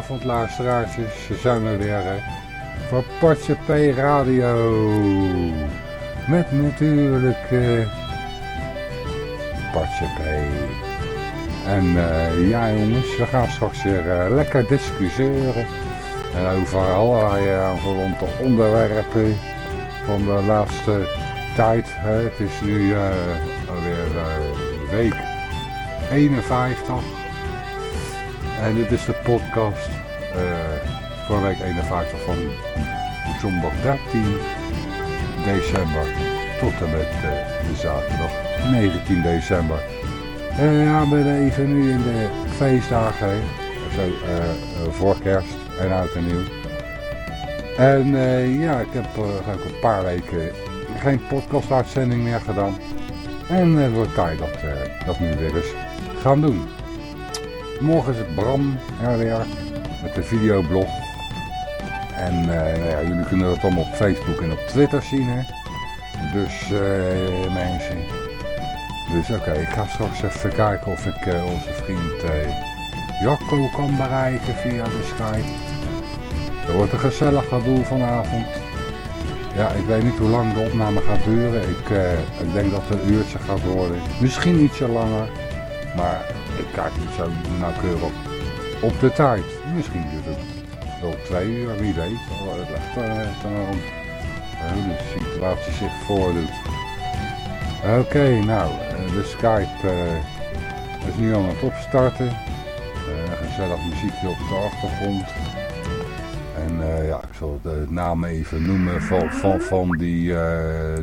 Goedenavond luisteraartjes. Ze zijn er weer hè. voor Potje P Radio. Met natuurlijk uh, Potje P. En uh, ja jongens, we gaan straks weer uh, lekker discussiëren. En over allerlei aanvullende onderwerpen van de laatste tijd. Hè. Het is nu alweer week 51. En dit is de podcast uh, voor week 51 van zondag 13 december tot en met uh, de zaterdag 19 december. Uh, ja, we zijn even nu in de feestdagen, zo, voor kerst en oud en nieuw. En ja, ik heb ook een paar weken geen podcast-uitzending meer gedaan. En het wordt tijd dat, dat nu weer eens gaan doen. Morgen is het Bram er weer met de videoblog. En nou ja, jullie kunnen dat allemaal op Facebook en op Twitter zien. Hè? Dus uh, mensen. Dus oké, ik ga straks even kijken of ik uh, onze vriend Jacco kan bereiken via de Skype. Er wordt een gezellig gedoe vanavond. Ja, ik weet niet hoe lang de opname gaat duren. Ik, ik denk dat het een uurtje gaat worden. Misschien ietsje langer. Maar ik kijk niet zo nauwkeurig op de tijd. Misschien duurt het wel twee uur, wie weet. Het ligt er aan hoe de situatie zich voordoet. Oké, nou, eh, de Skype is nu aan het opstarten. Uh, gezellig muziekje op de achtergrond. En ja, ik zal de naam even noemen van, van, van die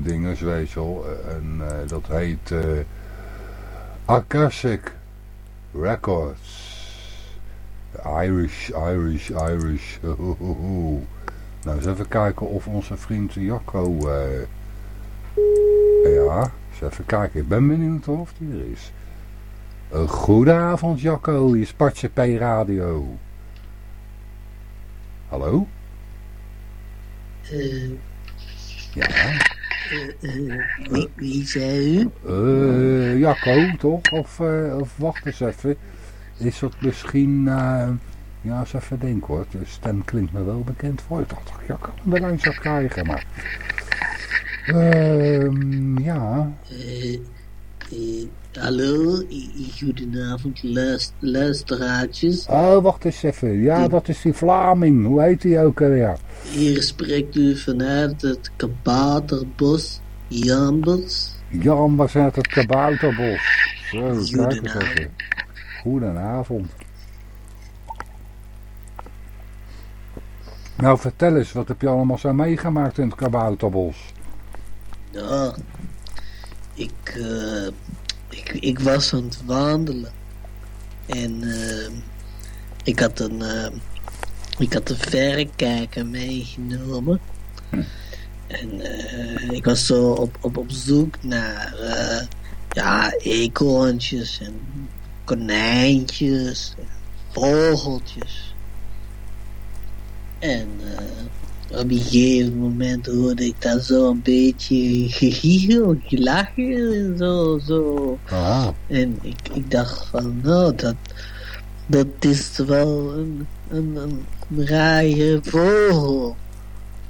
dingen, wel. En dat heet Akashic Records. Irish, Irish, Irish. Nou, eens even kijken of onze vriend Jacco... Uh, ja, eens even kijken. Ik ben benieuwd of die er is. Uh, goedenavond Jacco, je Spatje P Radio. Hallo? Uh, ja. Uh, wie, wie zei u? Jacco, toch? Of, of wacht eens even. Is dat misschien... ja, eens even denken hoor. De stem klinkt me wel bekend voor. Ik dacht Jacco de lijn zou krijgen, maar... Ehm, ja... Hallo, goedenavond luisteraartjes. Oh, wacht eens even. Ja, dat is die Vlaming. Hoe heet die ook alweer? Hier spreekt u vanuit het Kabouterbos, Jambers. Jambers uit het Kabouterbos. Zo, kijk eens even. Goedenavond. Nou, vertel eens, wat heb je allemaal zo meegemaakt in het Kabouterbos? Ja, ik... Uh ik, ik was aan het wandelen. En uh, ik had een, uh, ik had een verrekijker meegenomen. Hm. En ik was zo op, op, op zoek naar ja, eekhoorntjes en konijntjes, en vogeltjes. En op een gegeven moment hoorde ik daar zo een beetje gegiegel, gelachen en zo. zo. Ah. En ik, ik dacht van, nou, dat, dat is wel een, een, een rare vogel.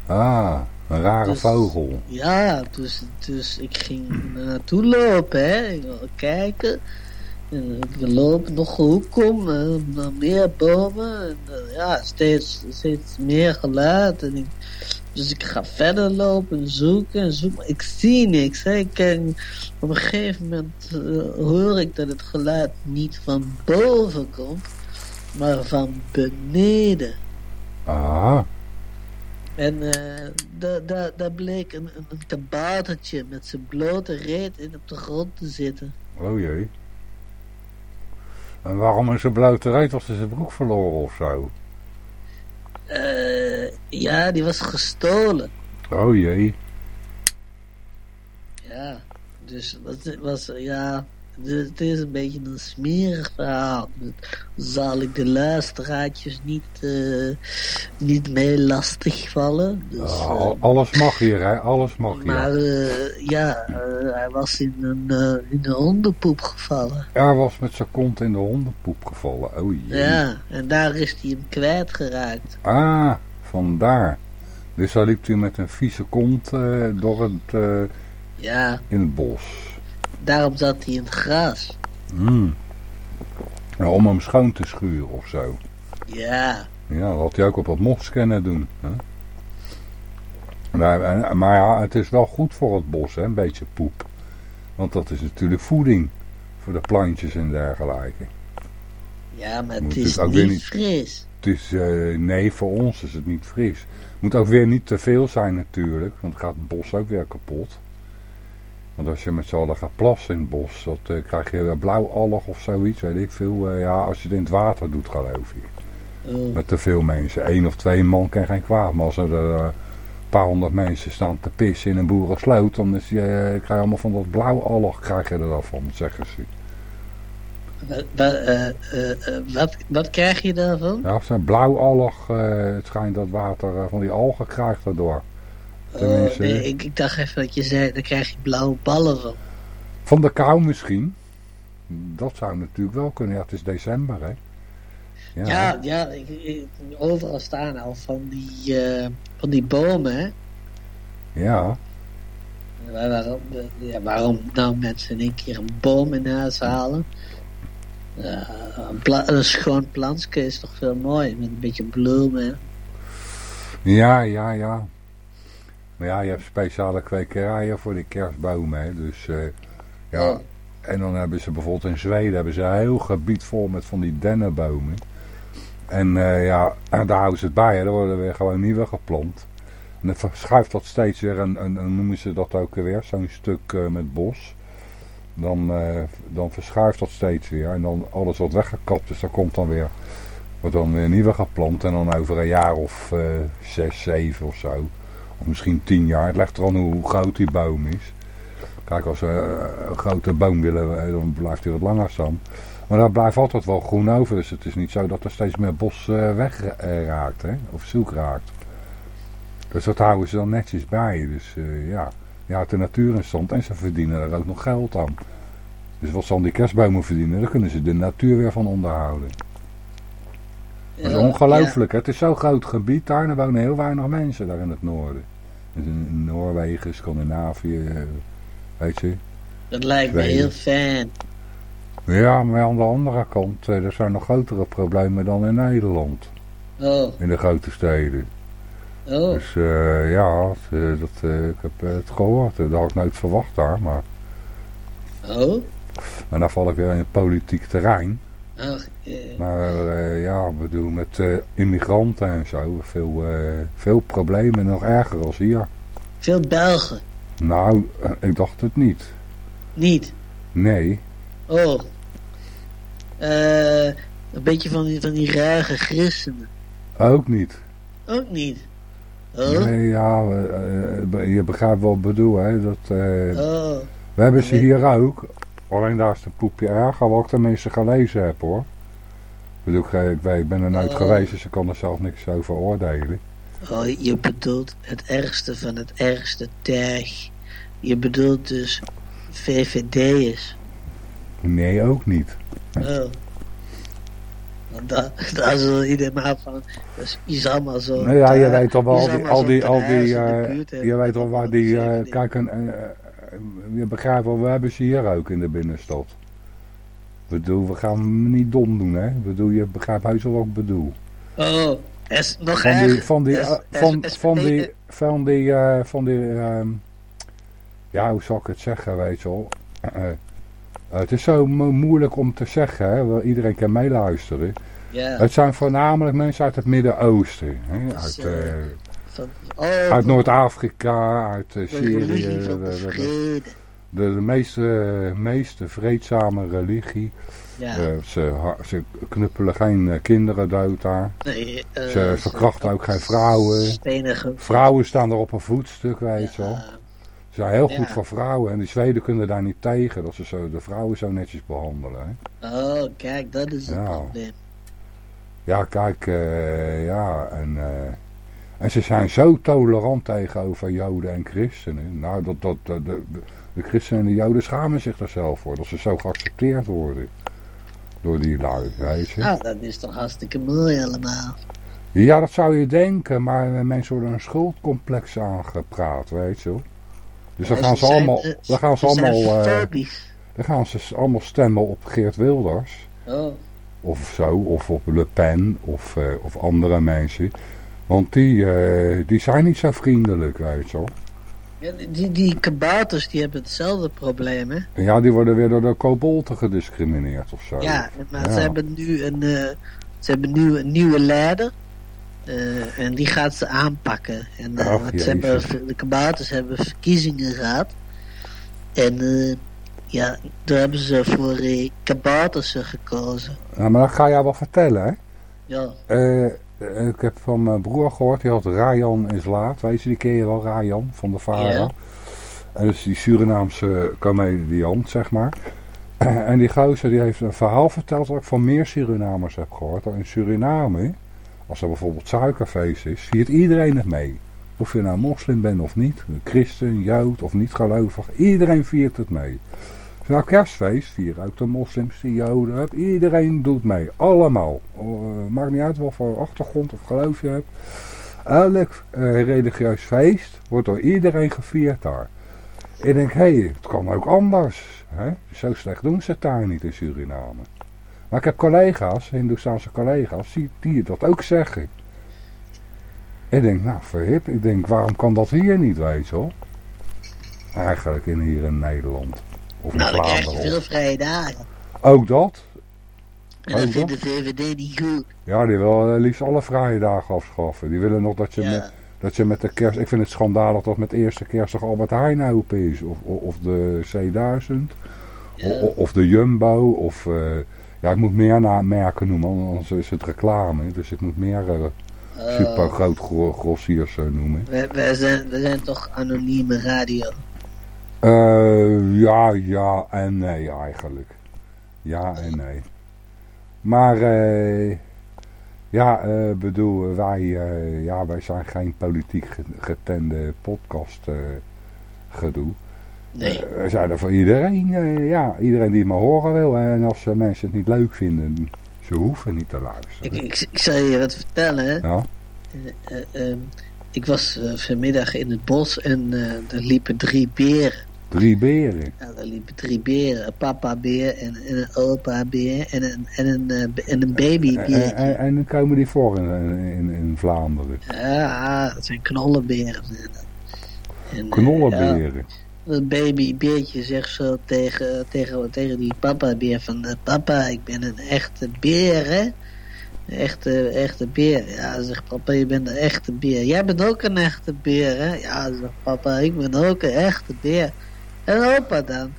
Ah, een rare dus, vogel. Ja, dus, dus ik ging naartoe lopen, hè. Kijken. En we lopen nog een hoek om, naar meer bomen. En, uh, ja, steeds, steeds meer geluid. En ik, dus ik ga verder lopen, zoeken en zoeken. Ik zie niks. Hè. Ik, en op een gegeven moment uh, hoor ik dat het geluid niet van boven komt, maar van beneden. Ah. En uh, daar da, da bleek een, een, een kaboutertje met zijn blote reet in op de grond te zitten. Oh jee. En waarom is zijn blote reet? Was hij zijn broek verloren of zo? Uh, ja, die was gestolen. Oh jee. Ja, dus was, was ja, dus het is een beetje een smerig verhaal. Dus zal ik de luisteraartjes niet, eh, niet mee lastigvallen. Dus, Ja, eh, al- alles mag hier, hè? Alles mag hier. maar eh, ja, hij was in een, in een hondenpoep gevallen. Hij was met zijn kont in de hondenpoep gevallen. Oh jee. Ja, en daar is hij hem kwijtgeraakt. Ah, vandaar. Dus dan liep hij met een vieze kont door het, Ja, in het bos. Daarom zat hij in het gras. Hmm. Om hem schoon te schuren of zo. Ja, Ja, dat had hij ook op het mos kunnen doen. Hè? Maar, en- maar ja, het is wel goed voor het bos, hè? een beetje poep. Want dat is natuurlijk voeding voor de plantjes en dergelijke. ja maar Moet het is ook niet niet- fris. Het is, eh, nee, voor ons is het niet fris. Moet ook weer niet te veel zijn natuurlijk, want dan gaat het bos ook weer kapot. Want als je met z'n allen gaat plassen in het bos, dat, eh, krijg je weer blauwallig of zoiets, weet ik veel. eh, ja, als je het in het water doet, geloof ik. Oh, Met te veel mensen. Eén of twee man kan geen kwaad. Maar als er eh, een paar honderd mensen staan te pissen in een boerensloot, dan is je, eh, krijg je allemaal van dat blauwallig krijg je er dan van, zeggen ze. wat, wat, wat, wat krijg je daarvan? Ja, als er blauwallig, het schijnt dat water van die algen krijgt daardoor. Tenminste. Oh, nee, ik, ik dacht even dat je zei, daar krijg je blauwe ballen van. Van de kou misschien. Dat zou natuurlijk wel kunnen. Ja, het is december, hè. Ja, Ja, ja, ik, ik- overal staan al van die, eh, van die bomen, hè. ja. Waar- Waarom, ja, waarom nou mensen in één keer een boom in huis halen? Ja, een, een schoon plantje is toch veel mooi, met een beetje bloemen. Ja, ja, ja. Maar ja, je hebt speciale kwekerijen voor die kerstbomen, hè. Dus, eh, ja. En dan hebben ze bijvoorbeeld in Zweden hebben ze een heel gebied vol met van die dennenbomen. En eh, ja, en daar houden ze het bij, hè. Er worden weer gewoon nieuwe geplant. En dan verschuift dat steeds weer, een, een- noemen ze dat ook weer, zo'n stuk eh, met bos. Dan, dan verschuift dat steeds weer. En dan alles wat weggekapt is, dat komt dan weer, wordt dan weer nieuwe geplant. En dan over een jaar of zes, zeven of zo. Of misschien tien jaar. Het ligt er aan hoe groot die boom is. Kijk, als we eh, een grote boom willen, eh, dan blijft hij wat langer staan. Maar daar blijft altijd wel groen over. Dus het is niet zo dat er steeds meer bos eh, weg eh, raakt, hè? of zoek raakt. Dus dat houden ze dan netjes bij. Dus eh, ja, je de natuur in stand en ze verdienen er ook nog geld aan. Dus wat aan die kerstbomen verdienen, daar kunnen ze de natuur weer van onderhouden. Dat is ongelooflijk. Het is zo'n groot gebied daar en er wonen heel weinig mensen daar in het noorden. Dus in Noorwegen, Scandinavië, eh, weet je. dat lijkt me heel fijn. Ja, maar aan de andere kant, eh, er zijn nog grotere problemen dan in Nederland. Oh, In de grote steden. oh, Dus eh, ja, dat, ik heb het gehoord. Dat had ik nooit verwacht daar. Maar, oh. maar dan val ik weer in het politiek terrein. Eh, Maar eh, ja, ik bedoel, met eh, immigranten en zo. Veel, eh, veel problemen, nog erger als hier. veel Belgen. Nou, eh, ik dacht het niet. Niet. Nee. Oh. Eh, een beetje van die, van die rare christenen. Ook niet. Ook niet. Oh, Nee, ja, eh, eh, je begrijpt wat ik bedoel, hè. Dat, eh, oh. we hebben ze hier ook. Alleen daar is de poepje erger, wat ik tenminste gelezen heb, hoor. Ik bedoel, ik, ik, ben er nooit Oh. geweest, dus ik kan er zelf niks over oordelen. Oh, je bedoelt het ergste van het ergste tuig. Je bedoelt dus VVD'ers. Nee, ook niet. Oh. Want daar, daar zal iedereen maar van. Dus je zal maar zo. Nou ja, je weet toch wel, al die, al die, al die, je weet wel waar die, eh, VVD. kijk, een, eh, je begrijpt wel, we hebben ze hier ook in de binnenstad. Bedoel, we gaan niet dom doen, hè. Bedoel, je begrijpt heus wel wat ik bedoel. Oh, is nog Van die, van die, eh, van, van die, van die, eh, van die, ehm, ja, hoe zal ik het zeggen, weet je wel. Eh, het is zo mo- moeilijk om te zeggen, hè. Iedereen kan meeluisteren. Het zijn voornamelijk mensen uit het Midden-Oosten. Uit, van, oh, uit Noord-Afrika, uit Syrië. De, de meeste, meeste vreedzame religie. Ja, Eh, ze, ze knuppelen geen eh, kinderen dood daar. nee, eh, Ze verkrachten ook geen vrouwen. Vrouwen staan er op een voetstuk, weet je wel. Ze zijn heel Ja. goed voor vrouwen en de Zweden kunnen daar niet tegen. Dat ze zo, de vrouwen zo netjes behandelen. Hè? Oh, kijk, dat is het Ja. probleem. Ja, kijk, ja, en, en ze zijn zo tolerant tegenover Joden en christenen. Nou, dat, dat, de, de, christenen en de Joden schamen zich er zelf voor, dat ze zo geaccepteerd worden. Door die lui, weet je. Nou, dat is toch hartstikke mooi allemaal. Ja, dat zou je denken, maar eh, mensen worden een schuldcomplex aangepraat, weet je wel. Dus dan Ja, gaan ze allemaal, eh, dan gaan ze allemaal, eh, dan gaan ze allemaal stemmen op Geert Wilders. Oh, of zo, of op Le Pen, of, eh, of andere mensen. Want die, eh, die zijn niet zo vriendelijk, weet je wel. Ja, die, die kabouters die hebben hetzelfde probleem, hè? Ja, die worden weer door de kobolten gediscrimineerd of zo. Ja, maar Ja. ze hebben nu een, eh, ze hebben nu een nieuwe leider. eh, en die gaat ze aanpakken. En, want ze hebben, de kabouters hebben verkiezingen gehad. En ja, daar hebben ze voor kabouters gekozen. Nou, maar dat ga jij wel vertellen, hè. Ja, ik heb van mijn broer gehoord, die had Rayan is laat. Weet je, die ken je wel, Rayan, van de Vara. Ja. En dat is die Surinaamse comediant, zeg maar. En die gozer die heeft een verhaal verteld dat ik van meer Surinamers heb gehoord. Dat in Suriname, als er bijvoorbeeld suikerfeest is, viert iedereen het mee. Of je nou moslim bent of niet, een christen, jood of niet gelovig, iedereen viert het mee. Nou kerstfeest, vieren ook de moslims, de joden, iedereen doet mee. Allemaal. Eh, maakt niet uit wat voor achtergrond of geloof je hebt. Elk eh, religieus feest wordt door iedereen gevierd daar. Ik denk, hé, hey, het kan ook anders. Hè? Zo slecht doen ze het daar niet in Suriname. Maar ik heb collega's, Hindoestaanse collega's, die, die dat ook zeggen. Ik denk, nou verhip, ik denk, waarom kan dat hier niet, weet je? Eigenlijk in, hier in Nederland. Of in nou dan krijg je veel vrije dagen. Ook dat? En dat vindt de VVD niet goed. Ja, die willen eh, liefst alle vrije dagen afschaffen. Die willen nog dat je, met, dat je met de kerst... Ik vind het schandalig dat met de eerste kerstdag Albert Heijn open is. Of, of, of de C1000. ja. O- Of de Jumbo. Of... eh, ja, ik moet meer merken noemen, anders is het reclame. Dus ik moet meer eh, Oh, super groot gro grossiers noemen. wij, wij zijn, wij zijn toch anonieme radio. Eh, ja, ja en nee eigenlijk. Ja en nee. Maar eh, ja, eh, bedoel, wij, ja, wij zijn geen politiek ge- getende podcast gedoe. Nee. We zijn er voor iedereen, ja, iedereen die het maar horen wil. En als mensen het niet leuk vinden, ze hoeven niet te luisteren. Ik, ik, ik zal je wat vertellen. Ja, Eh, eh, ehm, ik was vanmiddag in het bos en er liepen drie beren. Drie beren. Ja, er liepen drie beren. Een papa beer en, en een opa beer en een, en een, eh, en een baby En, beer. en, en dan komen die voor in, in, in Vlaanderen. Ja, dat zijn knollenberen. En, eh, Knollenberen. ja, een baby beertje zegt zo tegen, tegen, tegen die papa beer van... eh, papa, ik ben een echte beer, hè? Een echte, echte beer. Ja, zegt papa, je bent een echte beer. Jij bent ook een echte beer, hè? Ja, zegt papa, ik ben ook een echte beer. En opa dan?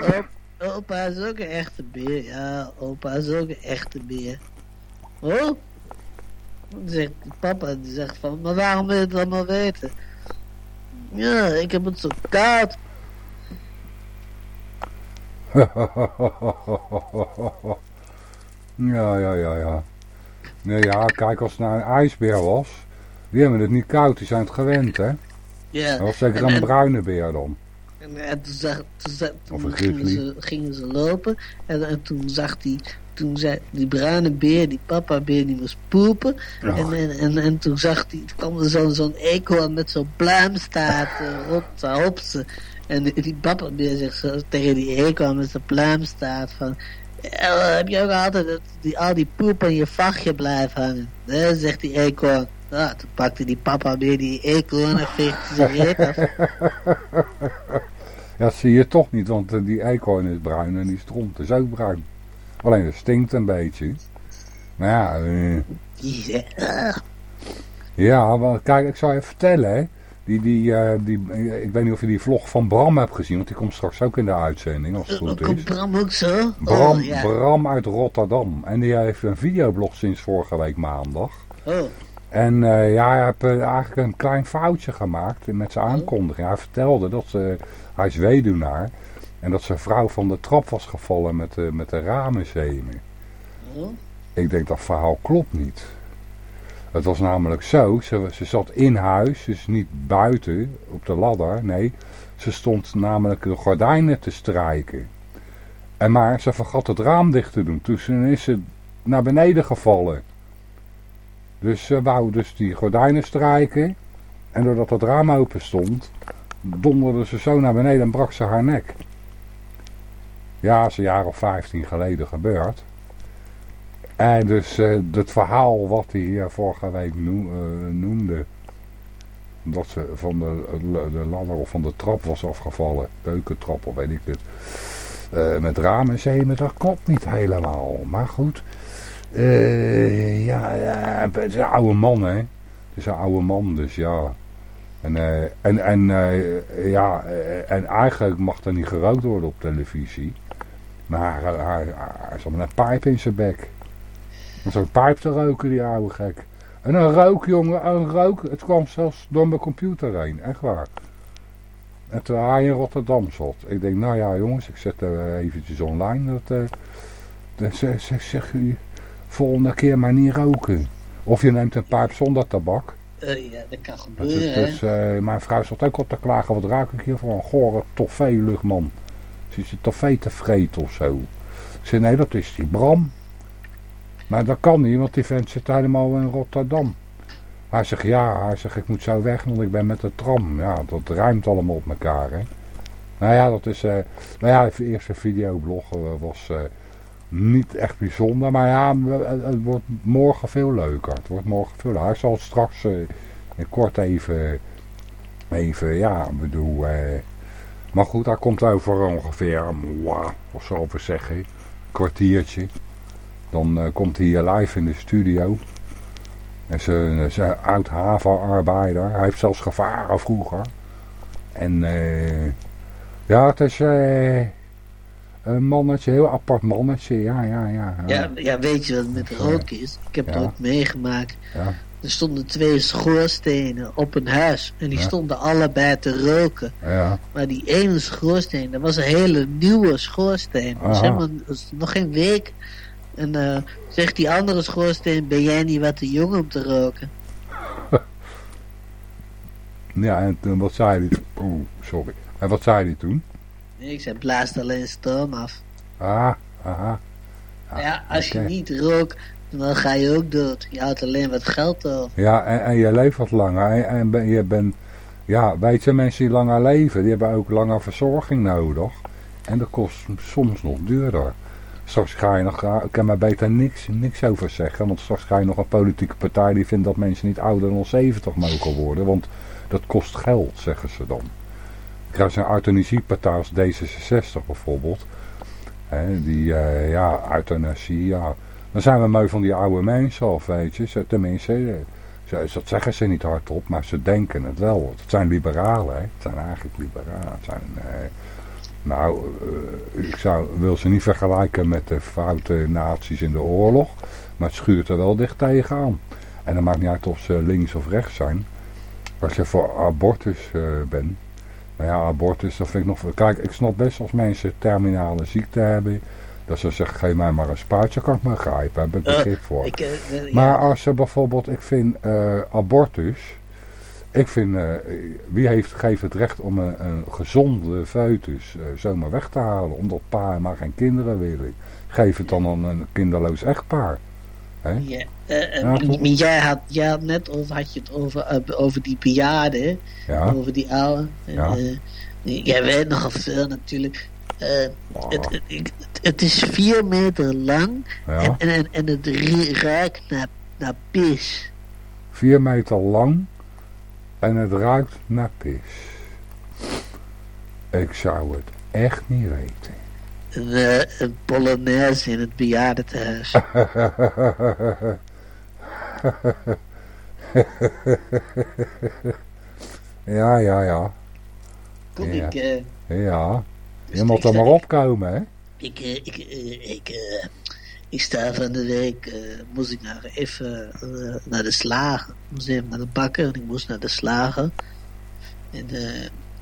Op, opa is ook een echte beer. Ja, opa is ook een echte beer. Oh? Zegt papa, die zegt van, maar waarom wil je het allemaal weten? Ja, ik heb het zo koud. ja, ja, ja, ja. Nee, ja, kijk, als het nou een ijsbeer was, die hebben het niet koud, die zijn het gewend, hè. Ja. Dat was zeker En- een en- bruine beer dan. En, en toen, zag, toen, zag- Of toen een gingen, ze, gingen ze lopen en, en toen zag die, toen zei die bruine beer, die papa beer, die moest poepen. En, en, en, en toen zag die, kwam er zo'n zo'n eekhoorn met zo'n pluimstaart uh, rond zijn hopsen. En die, die papa beer zegt zo tegen die eekhoorn met zijn pluimstaart van... "Eh, heb je ook altijd dat die, al die poep aan je vachtje blijft hangen? Zegt die eekhoorn. Ja, toen pakte die papa beer die eekhoorn en veegde zijn reet af. Ja, dat zie je toch niet, want eh, die eekhoorn is bruin en die stront is ook bruin. Alleen het stinkt een beetje. Maar ja, eh, ja, want kijk, ik zou je vertellen, hè. Die, die, eh, die, ik weet niet of je die vlog van Bram hebt gezien, want die komt straks ook in de uitzending, als het goed Komt is. Bram ook zo? Bram, Oh, ja. Bram uit Rotterdam. En die heeft een videoblog sinds vorige week maandag. Oh, En eh, ja, hij heeft eh, eigenlijk een klein foutje gemaakt met zijn Oh. aankondiging. Hij vertelde dat ze, hij is weduwnaar. En dat zijn vrouw van de trap was gevallen met de, met de ramenzemen. Oh, Ik denk dat verhaal klopt niet. Het was namelijk zo, ze, ze zat in huis, dus niet buiten op de ladder. Nee, ze stond namelijk de gordijnen te strijken. En maar ze vergat het raam dicht te doen. Toen is ze naar beneden gevallen. Dus ze wou dus die gordijnen strijken. En doordat het raam open stond, donderde ze zo naar beneden en brak ze haar nek. Ja, dat is een jaar of 15 geleden gebeurd. En dus eh, het verhaal wat hij hier vorige week eh, noemde, dat ze van de, de ladder of van de trap was afgevallen, keukentrap of weet ik het, eh, met ramen zemen, dat klopt niet helemaal. Maar goed, eh, ja, ja, het is een oude man hè, het is een oude man dus ja. En, eh, en, en, eh, ja, en eigenlijk mag er niet gerookt worden op televisie. Maar hij, hij, hij zat met een pijp in zijn bek. Om zo'n pijp te roken, die oude gek. En een rook, jongen, een rook. Het kwam zelfs door mijn computer heen, echt waar. En terwijl hij in Rotterdam zat. Ik denk, nou ja jongens, ik zet er eventjes online. Dat, dat zeg, zeg, zeg volgende keer maar niet roken. Of je neemt een pijp zonder tabak. eh, ja, dat kan Dat gebeuren, is, dus, eh, mijn vrouw zat ook op te klagen, wat ruik ik hier voor een gore toffee-luchtman. Ze is toffee te vreten of zo. Ik zei, nee, dat is die Bram. Maar dat kan niet, want die vent zit helemaal in Rotterdam. Hij zegt, ja, hij zegt, ik moet zo weg, want ik ben met de tram. Ja, dat ruimt allemaal op elkaar, hè. Nou ja, dat is, eh, nou ja, de eerste videoblog was niet echt bijzonder. Maar ja, het, wordt morgen veel leuker. Het wordt morgen veel leuker. Ik zal straks eh, kort even, even, ja, bedoel... eh, maar goed, hij komt over ongeveer, mwah, of zo over zeggen, een kwartiertje. Dan eh, komt hij live in de studio. En ze een oud havenarbeider. Hij heeft zelfs gevaren vroeger. En ja, het is een mannetje, heel apart mannetje. Ja, ja, ja. Ja, ja, weet je wat met rook is? Ik heb het ook meegemaakt. Er stonden twee schoorstenen op een huis. En die Ja. stonden allebei te roken. ja. Maar die ene schoorsteen, dat was een hele nieuwe schoorsteen. Dat was Aha. was nog geen week. En eh, zegt die andere schoorsteen, ben jij niet wat te jong om te roken? Ja, en toen, wat zei hij? Oeh, sorry. En wat zei hij toen? Ik zei, blaast alleen stoom af. Ah, aha. Maar ja, als je niet rookt, dan ga je ook dood. Je houdt alleen wat geld over. Ja, en, en je leeft wat langer. En, en ben- je bent, ja, weet je, mensen die langer leven, die hebben ook langer verzorging nodig. En dat kost soms nog duurder. Straks ga je nog, ik kan maar beter niks, niks over zeggen. Want straks ga je nog een politieke partij die vindt dat mensen niet ouder dan 70 mogen worden. Want dat kost geld, zeggen ze dan. Je een euthanasiepartij als D66 bijvoorbeeld. Hè, die, eh, ja, euthanasie, ja. Dan zijn we mooi van die oude mensen af, weet je. Tenminste, eh, ze, dat zeggen ze niet hardop, maar ze denken het wel. Het zijn liberalen, hè. Het zijn eigenlijk liberalen. Het zijn, eh, nou, ik zou, wil ze niet vergelijken met de foute naties in de oorlog. Maar het schuurt er wel dicht tegenaan. En dan maakt niet uit of ze links of rechts zijn. Als je voor abortus bent. Nou ja, abortus, dat vind ik nog... Kijk, ik snap best als mensen terminale ziekte hebben... Dat ze zeggen, geef mij maar een spuitje, kan ik me begrijpen. Daar heb ik Eh, begrip voor. Ik, eh, Maar als ze bijvoorbeeld, ik vind eh, abortus, ik vind, wie heeft, geeft het recht om een, een gezonde foetus zomaar weg te halen, omdat pa maar geen kinderen willen. Geef het dan aan een kinderloos echtpaar. Hè? ja, eh, eh, Ja, maar jij had, jij had net over, had je het over, eh, over die bejaarden, Ja, over die oude. Ja. eh, jij weet nogal veel natuurlijk. Het, het, is vier meter lang en, en, en, het ruikt naar, naar pis. Vier meter lang en het ruikt naar pis. Ik zou het echt niet weten. Een, een polonaise in het bejaardentehuis. ja, ja, ja. Kom Ja. ik, eh, Ja. dus Je moet ik er maar opkomen, hè? Ik, eh, ik, eh, ik, eh, ik sta van de week, moest ik naar, even eh, naar de slager. Ik moest even naar de bakker en ik moest naar de slager. En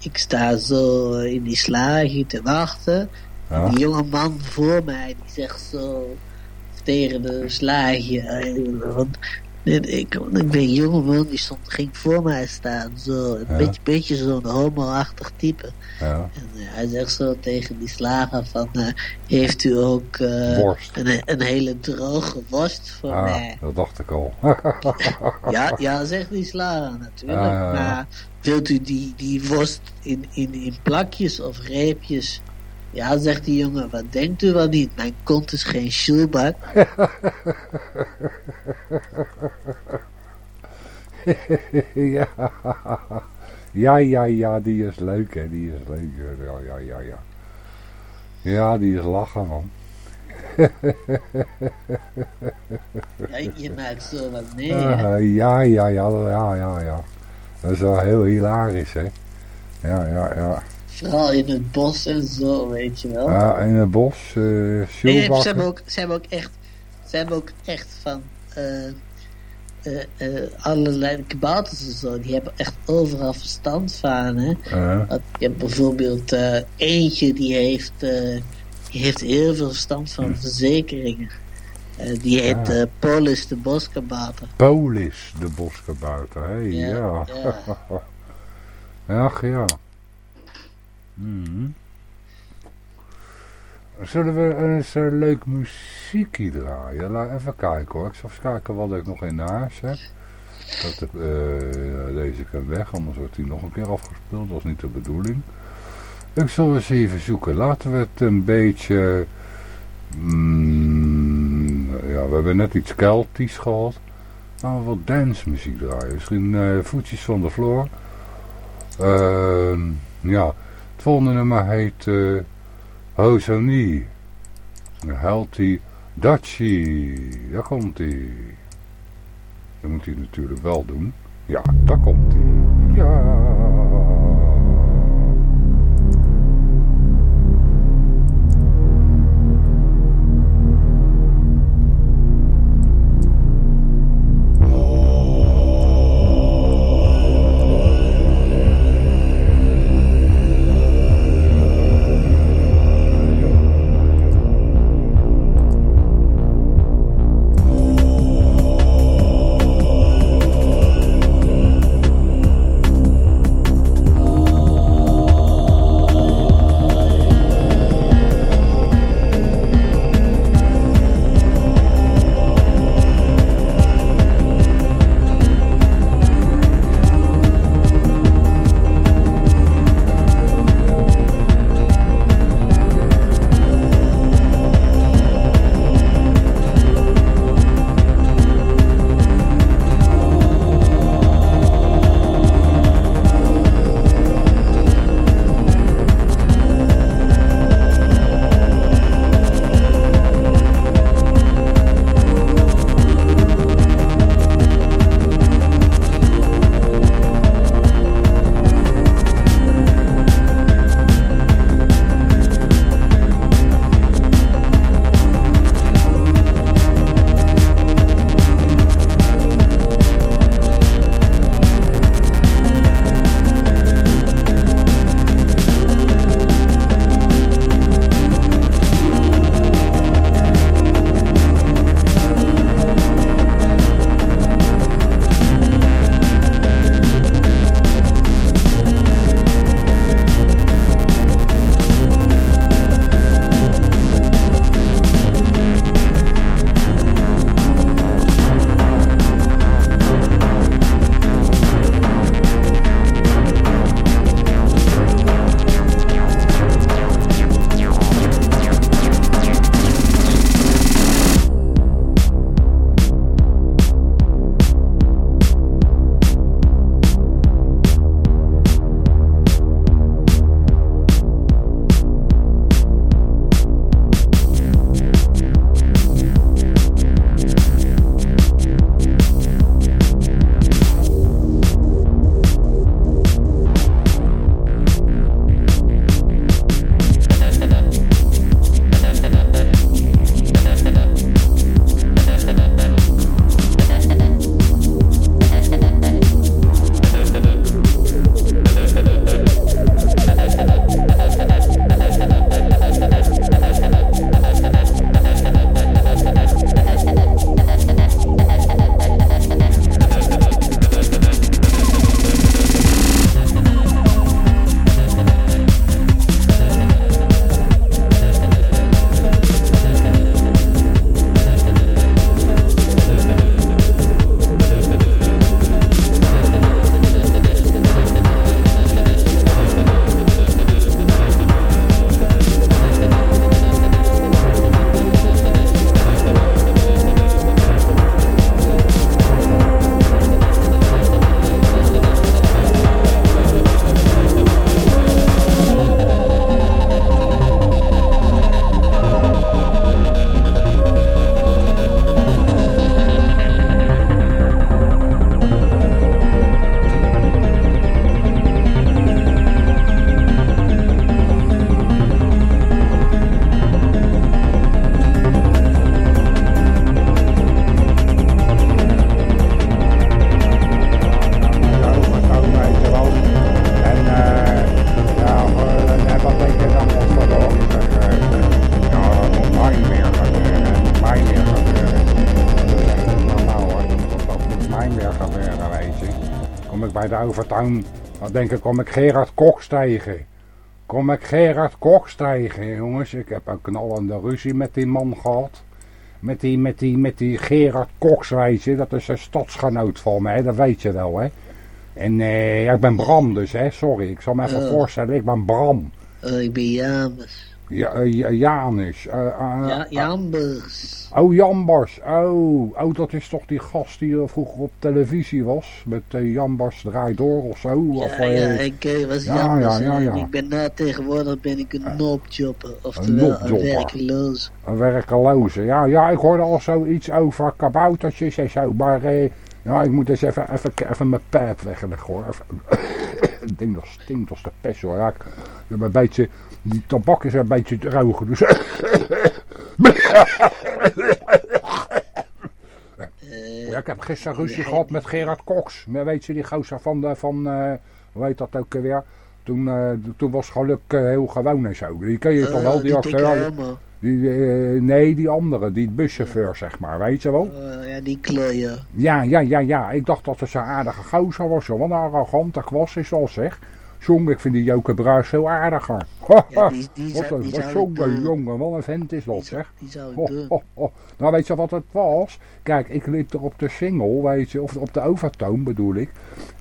ik sta zo in die slager te wachten. Ja. Die jonge man voor mij, die zegt zo tegen de slager. eh, Want ik, ik ben een jonge man, die stond, ging voor mij staan. Zo, een Ja. beetje, beetje zo'n homo-achtig type. Ja. En eh, hij zegt zo tegen die slager van, eh, heeft u ook eh, een, een hele droge worst voor Ah, mij? dat dacht ik al. Ja, ja, zegt die slager natuurlijk. Maar wilt u die, die worst in, in, in plakjes of reepjes? Ja, zegt die jongen, wat denkt u wel niet? Mijn kont is geen shoebak. ja. ja, ja, ja, die is leuk, hè. Die is leuk. Ja, ja, ja, ja. Ja, die is lachen, man. Ja, je maakt zo wat mee, hè? Ah, ja, ja, ja, ja, ja, ja. Dat is wel heel hilarisch, hè. Ja, ja, ja. Vooral in het bos en zo, weet je wel. Ja, in het bos, eh Nee, shoebakken. ze, hebben ook, ze hebben ook echt, ze hebben ook echt van eh, eh, eh, allerlei kabouters en zo. Die hebben echt overal verstand van. Hè? Ja. Want je hebt bijvoorbeeld eh, eentje die heeft, eh, die heeft heel veel verstand van verzekeringen. Eh, die heet eh, Polis de boskabouter. Polis, de boskabouter, hè. Ja, Ja. ja. Ach, ja. Mhm. Zullen we eens een leuk muziekje draaien? Laat even kijken hoor. Ik zal eens kijken wat ik nog in huis heb. Dat ik, eh, deze kan weg, anders wordt hij nog een keer afgespeeld. Dat is niet de bedoeling. Ik zal eens even zoeken. Laten we het een beetje... mm, ja, we hebben net iets Keltisch gehad. Laten we wat dancemuziek draaien. Misschien eh voetjes van de vloer. Ehm, ja, volgende nummer heet uh, Hozoni. Healthy Dachi. Daar komt hij. Dat moet hij natuurlijk wel doen. Ja, daar komt hij. Ja. Overtuin. Dan denk ik, kom ik Gerard Koks tegen. Kom ik Gerard Koks tegen, jongens. Ik heb een knallende ruzie met die man gehad. Met die, met die, met die Gerard Koks, weet je. Dat is een stadsgenoot van mij, dat weet je wel, hè. En eh, ja, ik ben Bram dus, hè. Sorry, ik zal me even Oh. voorstellen. Ik ben Bram. Oh, ik ben Janus. Ja, eh, Ja, Janus. eh, eh, Ja, Jambers. Oh, Jambars. Oh, oh, dat is toch die gast die vroeger op televisie was. Met eh, Jambars draai door of zo. of, Ja, eh, ja, ik was ja, Jambers. ja, ja, Ik ben na tegenwoordig ben ik een noopjobber. Oftewel, een noopjobber. werkeloos. Een werkeloze. Ja, ja, ik hoorde al zoiets over kaboutertjes en zo. Maar ja, ik moet eens even, even, even mijn pijp wegleggen hoor. Even, het ding dat stinkt als de pest hoor. Ja, ik, een beetje, die tabak is een beetje droog. Dus Ja, ik heb gisteren ruzie gehad met Gerard Cox. Maar weet je, die gozer van, de, van eh, hoe heet dat ook weer? Toen, eh, toen was geluk eh, heel gewoon en zo. Die ken je toch wel, die acteur? Die, eh, nee, die andere, die buschauffeur zeg maar, weet je wel? Oh, ja, die klooien. Ja, ja, ja, ja. Ik dacht dat het zo'n aardige gozer was. Wat een arrogante kwast is al zeg. Jong, ik vind die Joke Bruis veel aardiger. Ja, die, die wat een wat jongen, wat een vent is dat zeg. die zou Oh, oh, oh. Nou, weet je wat het was? Kijk, ik liep er op de single, weet je, of op de overtoon bedoel ik.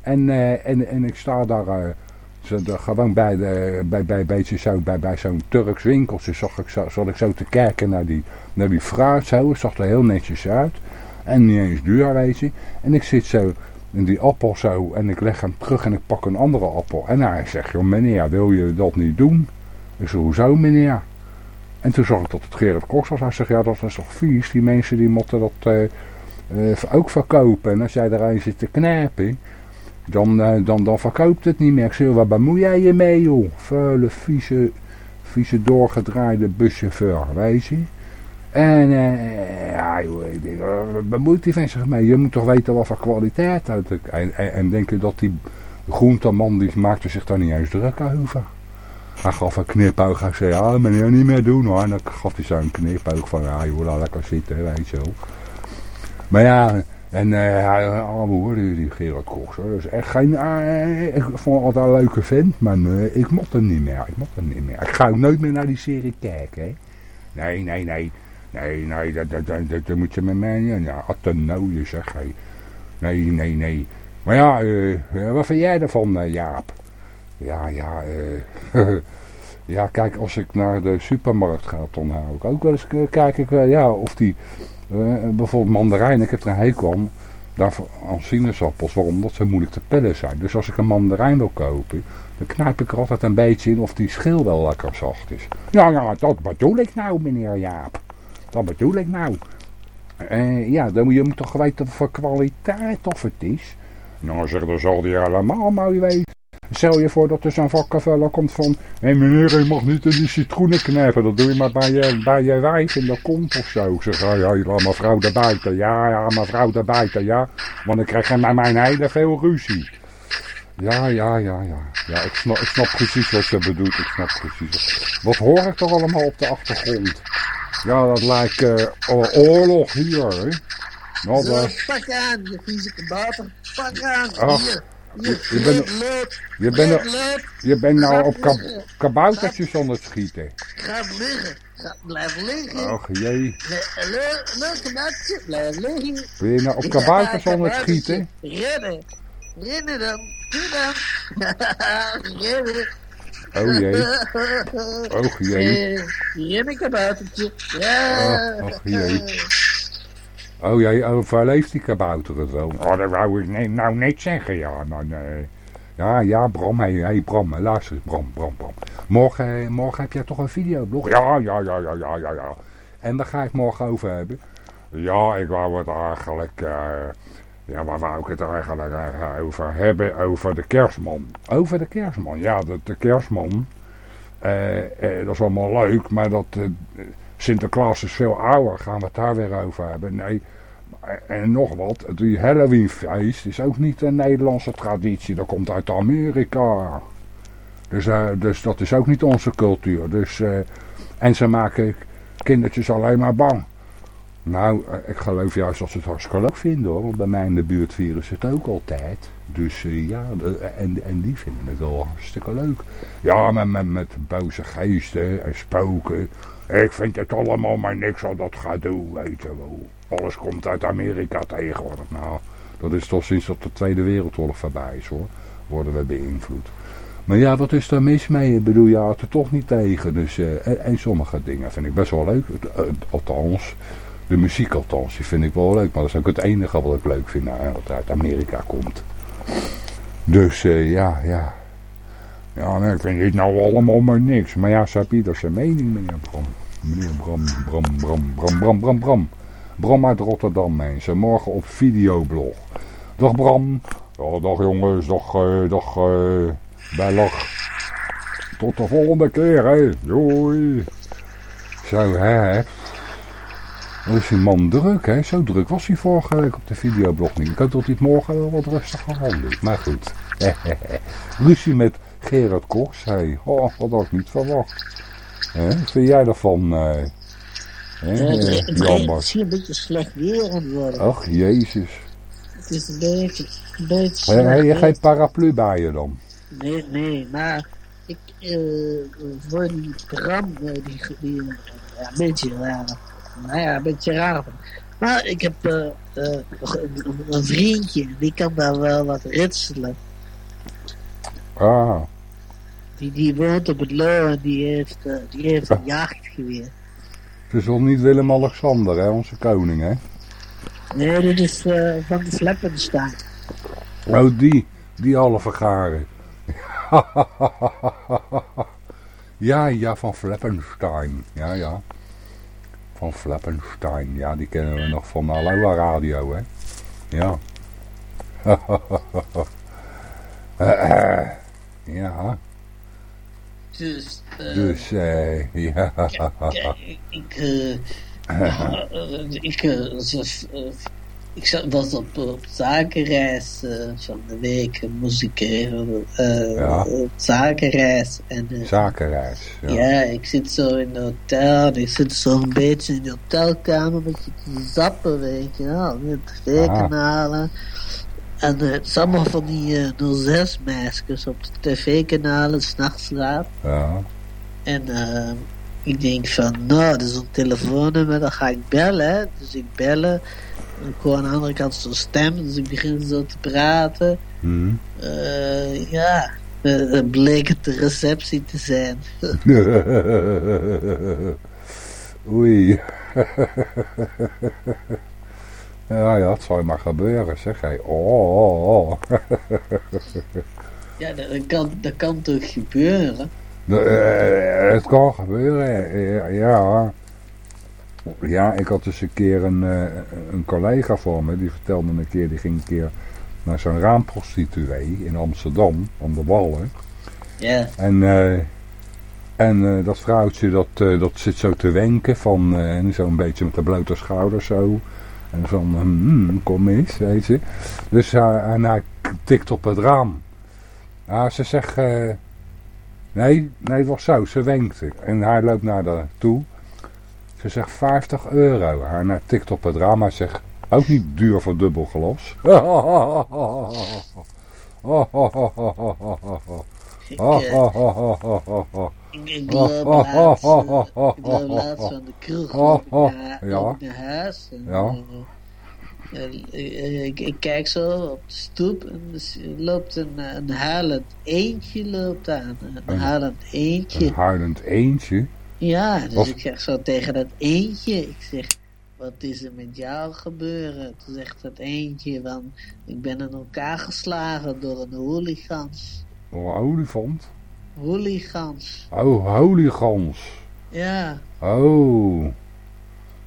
En, eh, en, en ik sta daar eh, zo, de- gewoon bij, de, bij, bij, beetje zo, bij, bij zo'n Turks winkeltje. Zag ik, zo, zat ik zo te kijken naar die, naar die fruit zo. Zag er heel netjes uit. En niet eens duur. En ik zit zo in die appel zo en ik leg hem terug en ik pak een andere appel. En hij zegt, joh meneer, wil je dat niet doen? Ik zeg, hoezo meneer? En toen zag ik dat het Gerard Koks was. Hij zegt, ja dat is toch vies. Die mensen die moeten dat eh, eh, ook verkopen. En als jij erin zit te knijpen, dan, eh, dan, dan verkoopt het niet meer. Ik zeg, waar bemoei jij je mee joh? Vuile, vieze, vieze doorgedraaide buschauffeur, weet je. En eh, ja joh, ik eh, wat bemoeit die van mee? Je moet toch weten wat voor kwaliteit uit. En, en, en denk je dat die groenteman, die maakte zich daar niet eens druk over. Hij gaf een knipoog. Hij zei, ja meneer, niet meer doen hoor. En dan gaf hij zo'n knipoog van, ja joh, laat lekker zitten, weet je wel. Maar ja, en hij, arme hoor, die, Gerard hoor. Dat is echt geen, eh, ik vond altijd een leuke vent, maar eh, ik mocht hem niet meer. Ik mocht hem niet meer. Ik ga ook nooit meer naar die serie kijken, hè. Nee, nee, nee. Nee, nee, dat, dat, dat, moet je met mij niet. Ja, attenooien zeg, hé. Nee, nee, nee. Maar ja, wat vind jij ervan, Jaap? Ja, ja, eh... ja, kijk, als ik naar de supermarkt ga, dan hou ik ook wel eens, kijk ik wel, ja, of die, bijvoorbeeld mandarijn, ik heb er een hekel aan, daarvoor, aan sinaasappels, waarom? Dat ze moeilijk te pellen zijn. Dus als ik een mandarijn wil kopen, dan knijp ik er altijd een beetje in of die schil wel lekker zacht is. Ja, ja, dat bedoel ik nou, meneer Jaap. Dat bedoel ik nou. Eh, ja, dan moet je moet toch weten voor kwaliteit of het is. Nou, zeg, dan zal die helemaal mooi weten. Stel je voor dat er zo'n vakkenvuller komt van... Hé meneer, je mag niet in die citroenen knijpen. Dat doe je maar bij je, bij je wijf in de kont of zo. Zeg, ja, ja, laat mevrouw daar buiten. Ja, ja, mevrouw daar buiten, ja. Want dan krijg je bij mijn hele veel ruzie. Ja, ja, ja, ja. Ja, ik snap, ik snap precies wat je bedoelt. Ik snap precies. Wat hoor ik toch allemaal op de achtergrond? Ja, dat lijkt eh, oorlog hier, hè. Nou, Zo, pak aan, je vieze kabouter. Pak aan. Ach, Hier. Je- je bent- je bent, je bent nou op kab kaboutertjes aan het schieten. Ga liggen. Ga, blijf liggen. Och jee. Blijf liggen. Ben je nou op kabouters aan het schieten? Rennen. Rennen dan. Doe dan. Rennen. Oh jee. Och jee. Eh, Rennen kaboutertje. Ja. Oh, och jee. Oh jee, overleeft die kabouter het wel? Oh, dat wou ik nou net zeggen, ja. Maar, nee. Ja, ja, Bram, hé, hey, Bram, luister eens, Bram, Bram, Bram. Morgen, eh, morgen heb jij toch een videoblog? Ja, ja, ja, ja, ja, ja, ja. En daar ga ik morgen over hebben. Ja, ik wou het eigenlijk, eh, ja, waar wou ik het eigenlijk eh, over hebben? Over de kerstman. Over de kerstman, ja, de, de kerstman. eh, eh, dat is allemaal leuk, maar dat eh, Sinterklaas is veel ouder. Gaan we het daar weer over hebben? Nee. En nog wat, die Halloweenfeest is ook niet een Nederlandse traditie. Dat komt uit Amerika. Dus, eh, dus dat is ook niet onze cultuur. Dus, eh, en ze maken kindertjes alleen maar bang. Nou, eh, ik geloof juist dat ze het hartstikke leuk vinden hoor. Want bij mij in de buurt vieren ze het ook altijd. Dus eh, ja, de- en, en die vinden het wel hartstikke leuk. Ja, met, met, met boze geesten en spoken. Ik vind het allemaal maar niks al dat doen, weet je wel. Alles komt uit Amerika tegenwoordig. Nou, dat is toch sinds dat de Tweede Wereldoorlog voorbij is hoor. Worden we beïnvloed. Maar ja, wat is daar mis mee? Ik bedoel, je houdt er toch niet tegen. Dus, eh, en, en sommige dingen vind ik best wel leuk. Eh, althans, de muziek althans, die vind ik wel leuk. Maar dat is ook het enige wat ik leuk vind, nou, wat uit Amerika komt. Dus eh, ja, ja. Ja, ik vind dit nou allemaal maar niks. Maar ja, je, dat zijn mening, meneer Bram. Meneer Bram, Bram, Bram, Bram, Bram, Bram, Bram. Bram uit Rotterdam, mensen. Morgen op videoblog. Dag Bram. Ja, dag jongens, dag, eh, dag, Belg. Tot de volgende keer, hè. Doei. Zo, hè. Wat is die man druk, hè? Zo druk was hij vorige week op de videoblog niet. Ik hoop dat hij het morgen wel wat rustiger aan doet. Maar goed. Ruzie met Gerard Koks. Hey. Oh, wat had ik niet verwacht. Hè? Wat vind jij daarvan, eh? hè, Ja, het, het, Jan het Bart? is hier een beetje slecht weer aan het worden. Ach, jezus. Het is een beetje, een beetje Heb je geen paraplu bij je dan? Nee, nee, maar ik, eh, voor die Bram, eh, die, die ja, een beetje raar, nou ja, een beetje raar. Maar ik heb eh, eh, een, vriendje, die kan daar wel wat ritselen. Ah, Die, die woont op het Loo en die heeft, eh, die heeft een jachtgeweer. het is wel niet Willem-Alexander, hè? Onze koning, hè? Nee, dit is eh, van de Fleppenstein. Oh, die. Die halve garen. ja, ja, van Flappenstein. Ja, ja. Van Flappenstein. Ja, die kennen we nog van Aloha Radio, hè. Ja. Ja, Dus, eh, dus, eh, ja. Ik, ik, eh, ja, eh, ik, zo- eh, ik zat- was op, op zakenreis eh, van de week, eh, moest ik even eh, Ja. op zakenreis. En eh, Zakenreis. Ja. ja. ik zit zo in het hotel, en ik zit zo een beetje in de hotelkamer, een beetje te zappen, weet je wel, met tv-kanalen. En eh, het is allemaal van die eh 06-meisjes op de tv-kanalen, s'nachts laat. ja. En eh, ik denk van, nou, dat is een telefoonnummer, dan ga ik bellen. Hè. Dus ik bellen. Ik hoor aan de andere kant zo'n stem, dus ik begin zo te praten. Hm. Eh, ja, dan bleek het de receptie te zijn. Oei. ja, ja, het zal maar gebeuren, zeg hij. Oh, ja, dat, dat kan, dat kan toch gebeuren? De, eh, het kan gebeuren, ja. Ja, ik had dus een keer een, eh, een collega voor me, die vertelde me een keer, die ging een keer naar zo'n raamprostituee in Amsterdam, aan de Wallen. Ja, En, eh, en eh, dat vrouwtje dat, dat zit zo te wenken van en zo een beetje met de blote schouders zo. En van, hmm, kom eens, weet je. Dus hij en hij tikt op het raam. Nou, ze zegt, nee, nee, het was zo, ze wenkte. En hij loopt naar daar toe. Ze zegt 50 euro. Hij tikt op het raam, hij zegt, ook niet duur voor dubbel glas. ik, ik, loop laatst, ik loop laatst van de kroeg naar, Ja. naar huis. En, Ja. eh, eh, ik, ik kijk zo op de stoep en er loopt een, een huilend eentje loopt aan. Een Een- huilend eentje. Een huilend eentje. Ja, dus Of- ik zeg zo tegen dat eentje, ik zeg, wat is er met jou gebeuren? Toen zegt dat eentje van, ik ben in elkaar geslagen door een hooligans. Oh, een olifant. Hooligans. Oh, hooligans. Ja, Oh.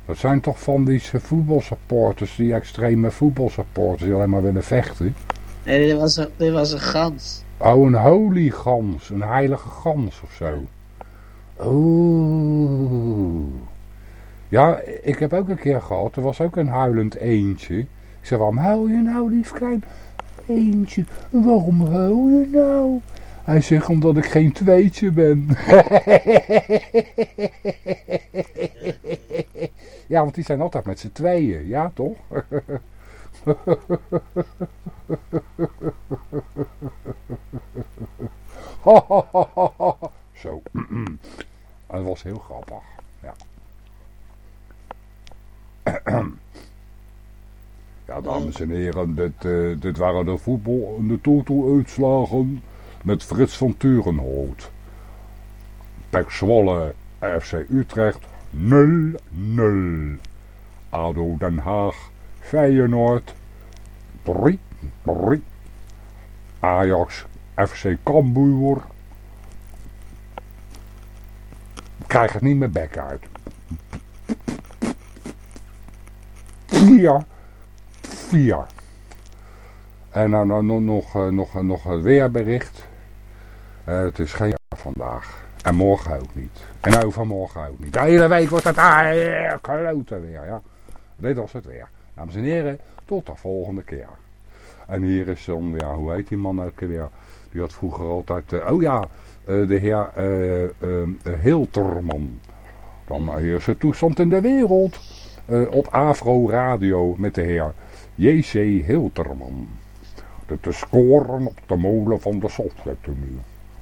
Dat zijn toch van die voetbalsupporters, die extreme voetbalsupporters die alleen maar willen vechten. nee, dit was een, dit was een gans. Oh, een holigans. Een heilige gans of zo. Oh. Ja, ik heb ook een keer gehad, er was ook een huilend eentje. Ik zei, waarom huil je nou, lief klein eentje? Waarom huil je nou? Hij zegt omdat ik geen tweetje ben. ja, want die zijn altijd met z'n tweeën. Ja, toch? Zo. Dat was heel grappig. Ja. Ja, dames en heren, dit, dit waren de voetbal- en de toto-uitslagen met Frits van Turenhout. Pek Zwolle, FC Utrecht 0-0. ADO Den Haag, Feyenoord 3, 3. Ajax, FC Cambuur. Krijg het niet meer bek uit. 4 4. En dan nou, nog, nog, eh, nog, weerbericht. Uh, het is geen vandaag. En morgen ook niet. En overmorgen ook niet. De hele week wordt het ah, klote weer. Ja. Dit was het weer. Dames en heren, tot de volgende keer. En hier is dan, ja, hoe heet die man ook weer? Die had vroeger altijd, uh, oh ja, uh, de heer Hilterman. Dan heerst de toestand in de wereld. op Afro Radio met de heer J.C. Hilterman. De te scoren op de molen van de software-tenue.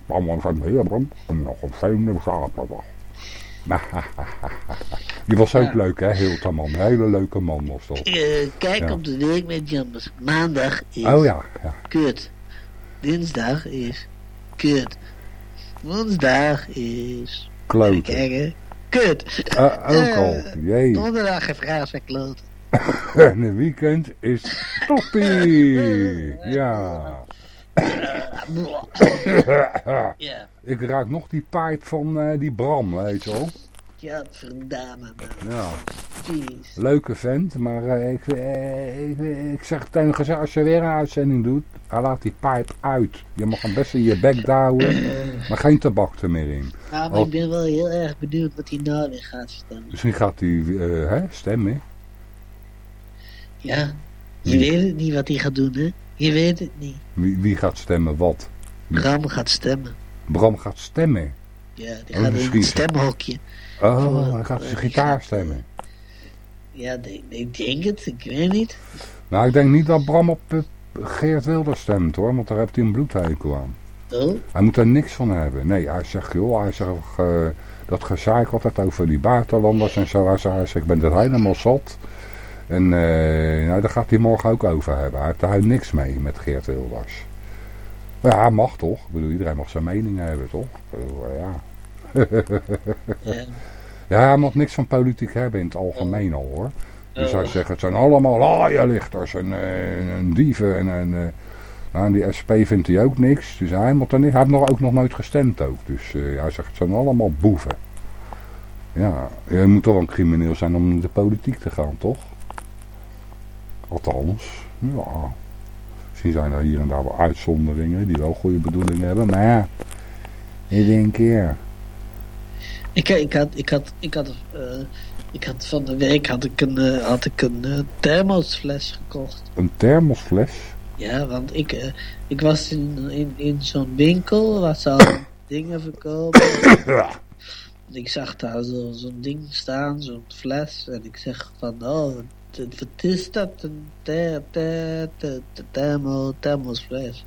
Allemaal van heren en nog een fijne zaterdag. Die was ook ja. leuk hè, Hilterman. Een hele leuke man was dat. Uh, kijk ja. op de week met Jammers. Maandag is oh, ja, ja. kut. Dinsdag is kut. Woensdag is... Kloten. Kut. Uh, ook al. Jee. Donderdag vrijdag zijn kloten. en een weekend is toppie. Ja. ja. Ik raak nog die paard van uh, die Bram, weet je wel. Ja, verdame. Ja. Jeez. Leuke vent, maar uh, ik, uh, ik, ik, zeg tegen gezegd, als je weer een uitzending doet, hij laat die pijp uit. Je mag hem best in je bek douwen, maar geen tabak er meer in. Ja, maar Of, ik ben wel heel erg benieuwd wat hij nou weer gaat stemmen. Misschien gaat hij hè, stemmen. Ja, je wie? weet het niet wat hij gaat doen, hè? Je weet het niet. Wie, wie gaat stemmen wat? Bram gaat stemmen. Bram gaat stemmen? Ja, die gaat in het stemhokje. Oh, hij gaat zijn gitaar stemmen. Ja, ik denk het, ik weet niet. Nou, ik denk niet dat Bram op uh, Geert Wilders stemt, hoor, want daar heeft hij een bloedhekel aan. Oh? Hij moet er niks van hebben. Nee, hij zegt, joh, hij zegt, uh, dat gezaak altijd over die buitenlanders en zo. Hij zegt, ik ben er helemaal zat. En uh, nou, daar gaat hij morgen ook over hebben. Hij heeft daar niks mee met Geert Wilders. Maar ja, mag toch? Ik bedoel, iedereen mag zijn mening hebben, toch? Bedoel, ja. ja. ja, hij mag niks van politiek hebben in het algemeen al, hoor. Dus hij zegt, het zijn allemaal laaierlichters en, uh, en dieven en... en uh, nou, die SP vindt hij ook niks. Dus hij, moet er niet, hij heeft nog, ook nog nooit gestemd ook. Dus uh, hij zegt, het zijn allemaal boeven. Ja, je moet toch wel een crimineel zijn om in de politiek te gaan, toch? Althans, ja. Misschien zijn er hier en daar wel uitzonderingen die wel goede bedoelingen hebben. Maar ja, denk ja. Ik, ik had, ik had, ik had, uh, ik had van de week had ik een, uh, had ik een uh, thermosfles gekocht. Een thermosfles? Ja, want ik, ik was in, in, in zo'n winkel waar ze al dingen verkopen. ik zag daar zo'n zo ding staan, zo'n fles. En ik zeg van, oh, wat is dat? Een thermosfles.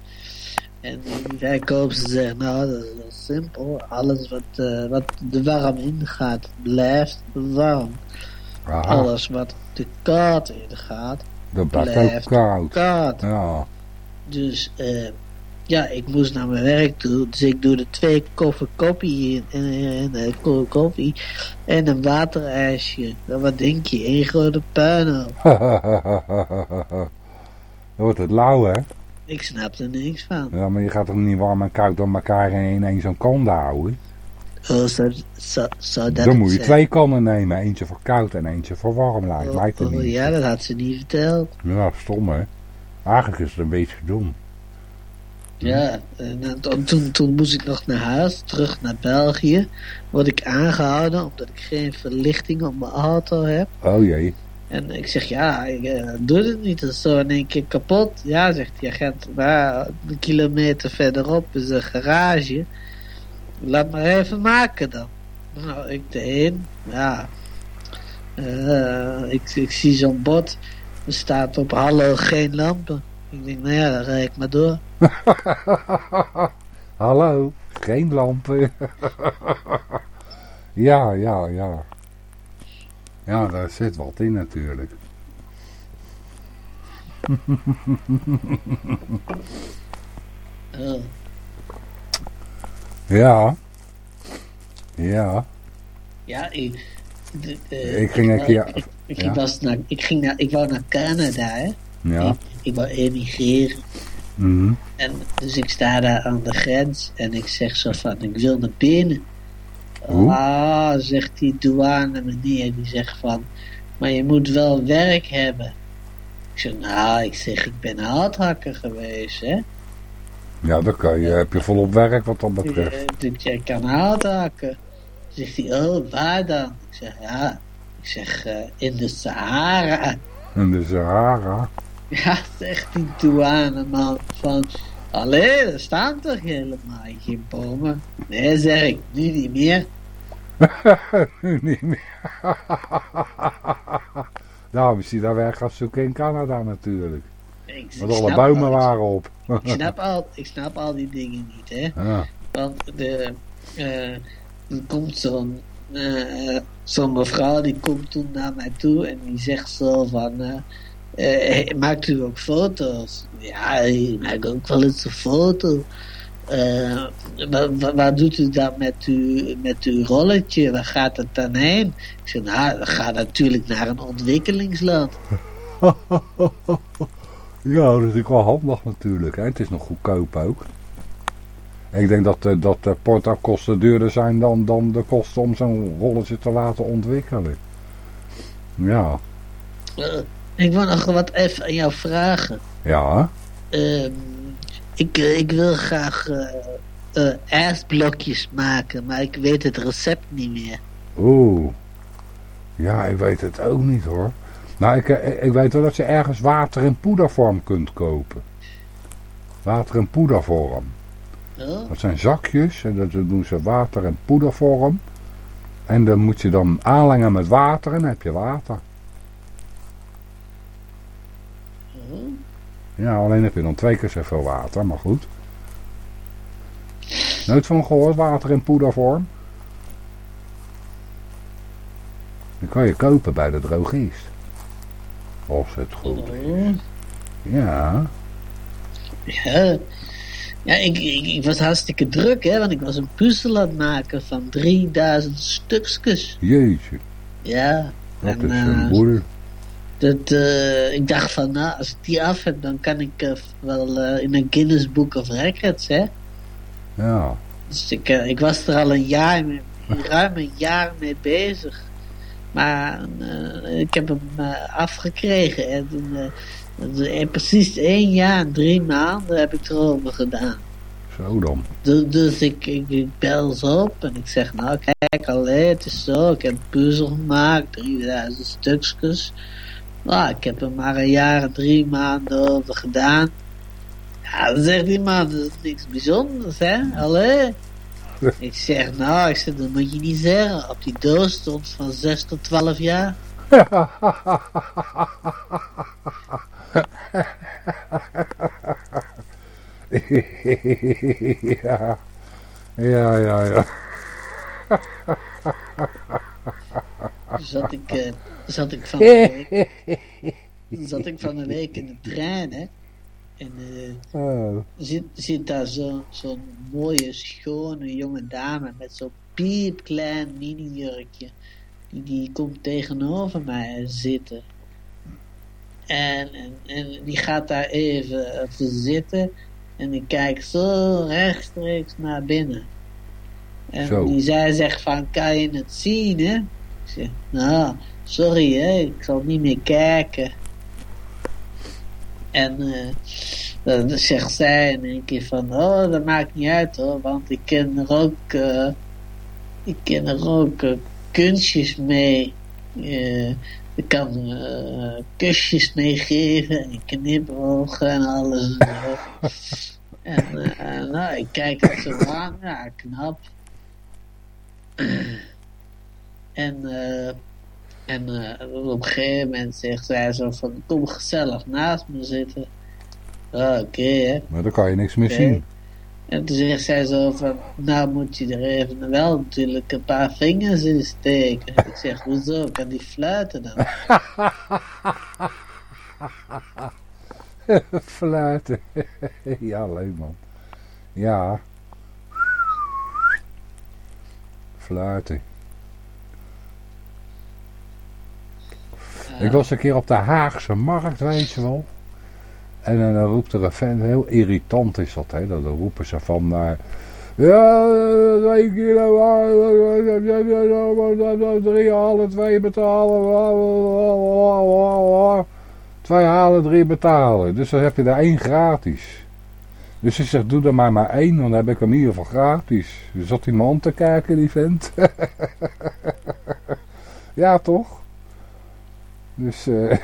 En die verkoopster zegt, nou, dat is wel simpel. Alles wat, uh, wat de warm ingaat, blijft warm. Aha. Alles wat de koud ingaat, dat blijft, koud. koud. Ja. Dus, uh, ja, ik moest naar mijn werk toe. Dus ik doe er twee koffen koffie en, en, en, en koffie en een waterijsje. Dan wat denk je? Eén grote puinhoop. Dan wordt het lauw, hè? Ik snap er niks van. Ja, maar je gaat toch niet warm en koud door elkaar in één zo'n kan houden? Oh, zo, zo, zo dat Dan moet je twee kannen nemen. Eentje voor koud en eentje voor warm. Lijkt oh, lijkt het oh, niet. Ja, dat had ze niet verteld. Ja, stom hè. Eigenlijk is het een beetje dom. Ja, en toen, toen moest ik nog naar huis, terug naar België. Word ik aangehouden omdat ik geen verlichting op mijn auto heb. Oh jee. En ik zeg, ja, ik uh, doe het niet. Dat is zo in één keer kapot. Ja, zegt die agent, maar een kilometer verderop is een garage. Laat maar even maken dan. Nou, ik erheen. Ja. Uh, ik, zie zo'n bord. Er staat op hallo geen lampen. Ik denk, nou ja, dan rijd ik maar door. hallo, geen lampen. ja, ja, ja. Ja, daar zit wat in natuurlijk. Ja. Ja. Ja, ik... De, uh, ik ging een keer... Ik, ik, ja. was naar, ik, ging naar, ik wou naar Canada, hè. Ja. Ik, ik wou emigreren. Mm -hmm. En dus ik sta daar aan de grens en ik zeg zo van, ik wil naar binnen. Hoe? Ah, zegt die douane meneer, die zegt van, maar je moet wel werk hebben. Ik zeg, nou, ik zeg, ik ben houthakker geweest, hè. Ja, dan kan je, heb je volop werk wat dat betreft. Ik zeg, ik kan houthakken. Zegt hij, oh, waar dan? Ik zeg, ja, ik zeg, uh, in de Sahara. In de Sahara? Ja, zegt die douaneman van, allee, er staan toch helemaal geen bomen? Nee, zeg ik, nu niet meer. nu niet meer. nou, is hij daar weg gaan zoeken in Canada natuurlijk. Ik, Want alle bomen al, waren op. ik, snap al, ik snap al die dingen niet, hè. Ja. Want de, uh, er komt zo'n uh, zo'n mevrouw, die komt toen naar mij toe en die zegt zo van... Uh, uh, maakt u ook foto's? Ja, ik maak ook wel eens een foto. Uh, waar, waar, doet u dat met, u, met uw rolletje? Waar gaat het dan heen? Ik zeg, nou, dat gaat natuurlijk naar een ontwikkelingsland. ja, dat is natuurlijk wel handig natuurlijk. Hè? Het is nog goedkoop ook. Ik denk dat, uh, dat de portokosten duurder zijn dan, dan de kosten om zo'n rolletje te laten ontwikkelen. Ja. Uh, ik wil nog wat even aan jou vragen. Ja. Uh, ik, ik wil graag uh, maken, maar ik weet het recept niet meer. Oeh. Ja, ik weet het ook niet hoor. Nou, ik, ik weet wel dat je ergens water in poedervorm kunt kopen. Water in poedervorm. Oh. Dat zijn zakjes en dat doen ze water in poedervorm. En dan moet je dan aanlengen met water en dan heb je water. Oh. Ja, alleen heb je dan twee keer zoveel water, maar goed. Nooit van gehoord, water in poedervorm? Die kan je kopen bij de drogist. Als het goed is. Ja. Ja. Ja, ik, ik, ik, was hartstikke druk, hè, want ik was een puzzel aan het maken van 3000 stukjes. Jeetje. Ja. Dat en, is een uh, boer. Dat, uh, ik dacht van, nou, als ik die af heb, dan kan ik uh, wel in een Guinness Book of Records, hè. Ja. Dus ik, ik was er al een jaar, mee, ruim een jaar mee bezig. Maar ik heb hem afgekregen en precies één jaar en drie maanden heb ik erover gedaan. Zo dan. Dus, dus ik, ik, ik, bel ze op en ik zeg, nou kijk, allee, het is zo, ik heb een puzzel gemaakt, 3000 stukjes. Nou, ik heb er maar een jaar drie maanden over gedaan. Ja, dan zegt die man, dat is niks bijzonders, hè, allee. ik zeg, nou, ik zeg, dat moet je niet zeggen. Op die doos stond van 6 tot 12 jaar. ja. Ja, ja, ja. zat ik, uh, zat ik van de week, zat ik van een week in de trein, hè. En uh, oh. zit, zit daar zo'n zo mooie, schone jonge dame met zo'n piepklein mini-jurkje. Die, die komt tegenover mij zitten. En, en, en die gaat daar even, even zitten. En die kijkt zo rechtstreeks naar binnen. En Zo. die zij zegt van, kan je het zien, hè? Ik zeg, nou, sorry, hè, ik zal niet meer kijken. En uh, dan zegt zij in één keer van, oh, dat maakt niet uit, hoor, want ik ken er ook, uh, ik ken er ook uh, kunstjes mee. Ik kan kusjes meegeven en knipogen en alles. En, zo. en nou, ik kijk er zo aan. Ja, knap. en uh, en op een gegeven moment zegt zij zo van, kom gezellig naast me zitten. Oké, okay, hè. Maar dan kan je niks meer okay. zien. En toen zegt zij zo van, nou moet je er even wel natuurlijk een paar vingers in steken. Ik zeg, hoezo, kan die fluiten dan? fluiten. ja, leuk man. Ja. Fluiten. Ik was een keer op de Haagse markt, weet je wel. En dan roept er een fan, heel irritant is dat, hè. Dan roepen ze van, uh, ja, twee kilo, drie halen, twee betalen, twee halen, drie betalen. Dus dan heb je er één gratis. Dus ze zegt, doe er maar maar één, dan heb ik hem in ieder geval gratis. Dus zat die man te kijken, die vent. ja, toch? Dus, uh,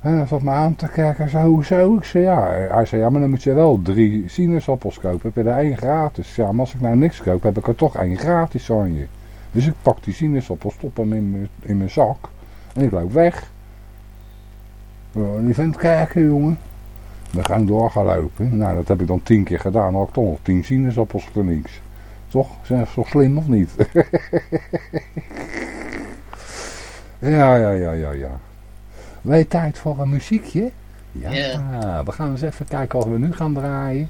hij zat me aan te kijken, zo, hoezo? Ik zei, ja. Hij zei, ja, maar dan moet je wel drie sinaasappels kopen. Heb je er één gratis? Ja, maar als ik nou niks koop, heb ik er toch één gratis aan je. Dus ik pak die sinaasappel, stop hem in mijn, in mijn zak. En ik loop weg. Die vent kijken, jongen. We gaan door gaan lopen. Nou, dat heb ik dan tien keer gedaan. Dan had ik toch nog tien sinaasappels voor niks. Toch? Zijn ze toch slim of niet? ja, ja, ja, ja, ja. Wij tijd voor een muziekje? Ja, Ja. we gaan eens even kijken wat we nu gaan draaien.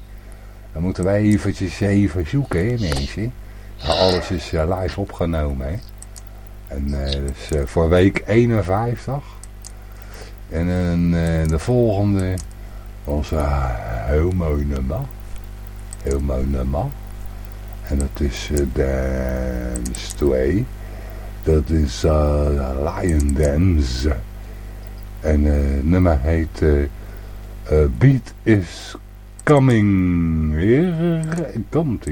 Dan moeten wij eventjes even zoeken, hè, mensen. Ja, alles is eh, live opgenomen, hè. En eh dus voor week 51. En de volgende, onze heel mooi nummer. Heel mooi nummer. En dat is Dance 2. Dat is eh, Lion Dance. En het nummer heet uh, Beat is Coming. Hier komt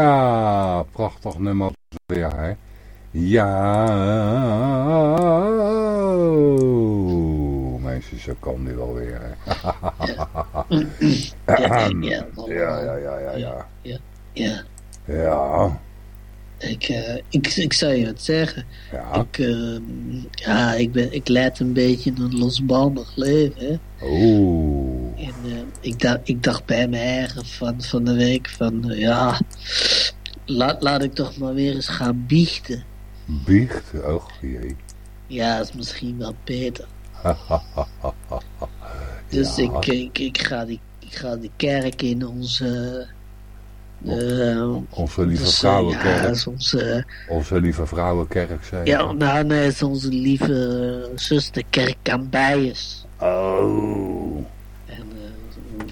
Ja, prachtig nummer weer, hè. Ja, mensen, zo kan die wel weer, hè. Ja, ja, ja, ja, ja, ja, ja. ja, Ik, eh, ik, ik zou je wat zeggen. ja. Ik, ehm, ja, ik, ben, ik leid een beetje een losbandig leven. Hè? Oeh. En, eh, ik, dacht, ik dacht bij me eigen van, van de week van... eh, ja, laat, laat ik toch maar weer eens gaan biechten. Biecht, oh jee. Ja, is misschien wel beter. Dus Ja. ik, ik, ik, ga die, ik ga die kerk in onze... eh, Onze lieve dus, vrouwenkerk. Ja, is onze, Onze lieve vrouwenkerk, zei je. ja, nou nee, is onze lieve zuster kerk aan Bijes. Oh.